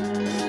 Fenris the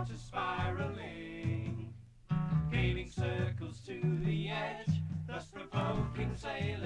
thoughts spiraling, gaining circles to the edge, thus provoking sailing.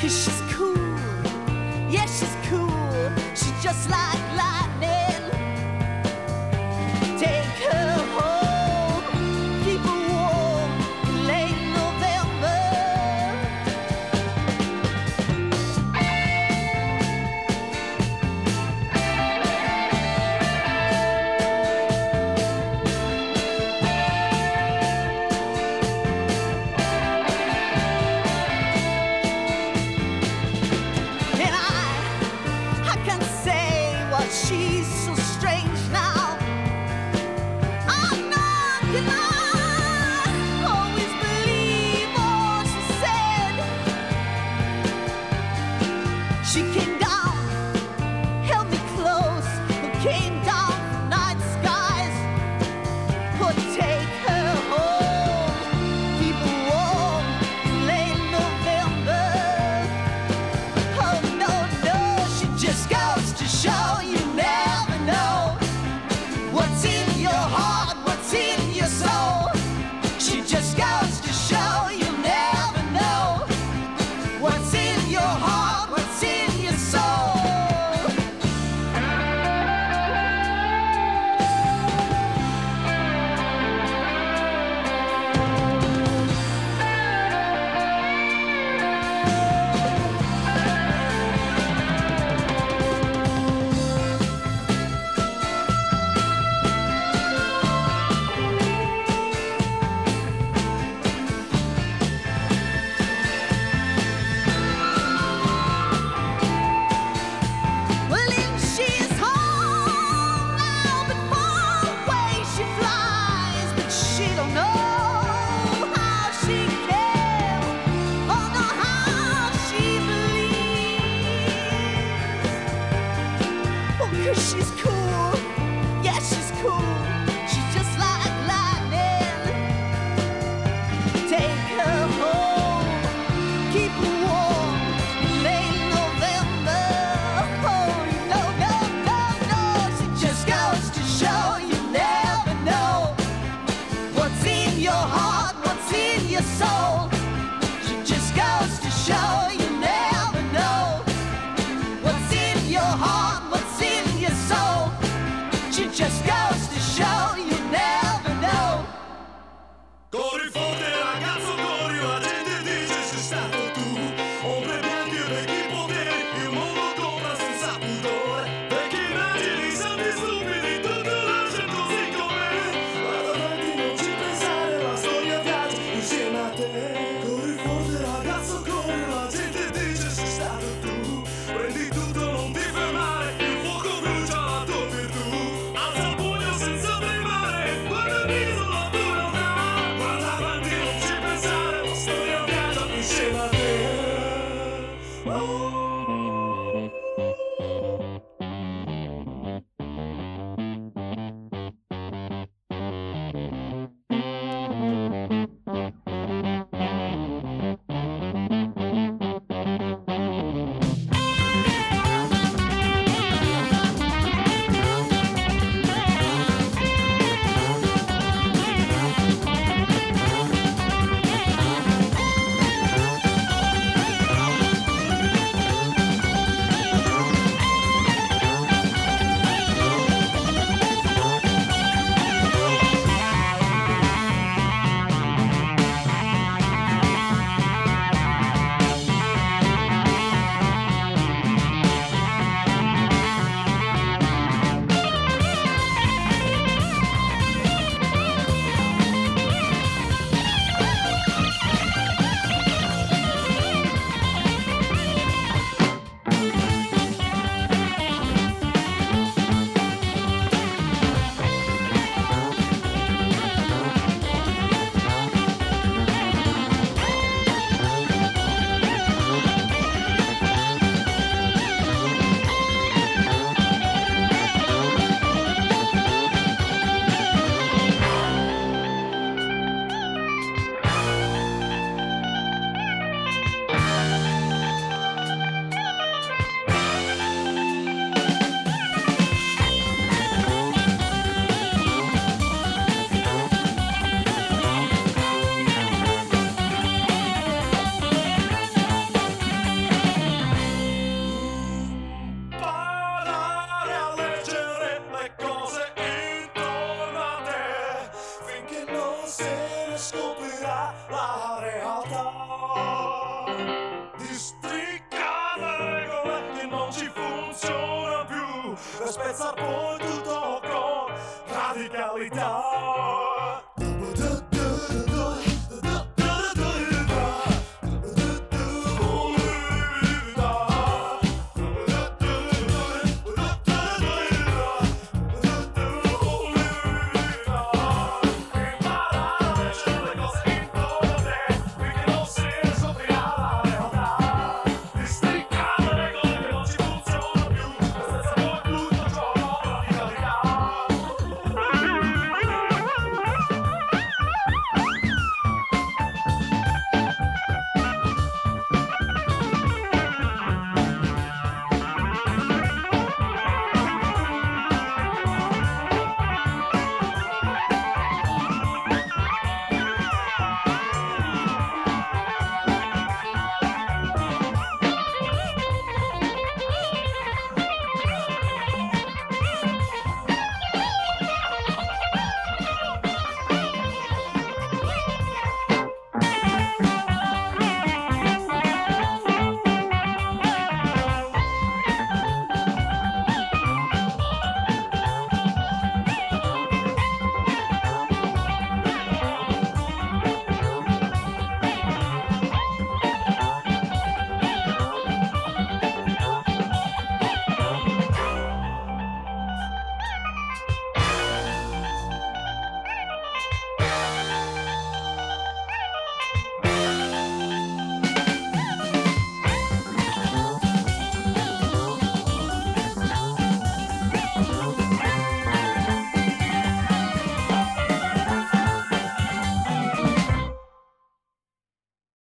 Cause she's